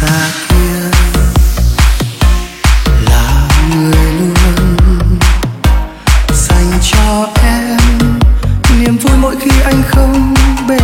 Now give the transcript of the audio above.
xa kia là người luôn dành cho em niềm vui mỗi khi anh không.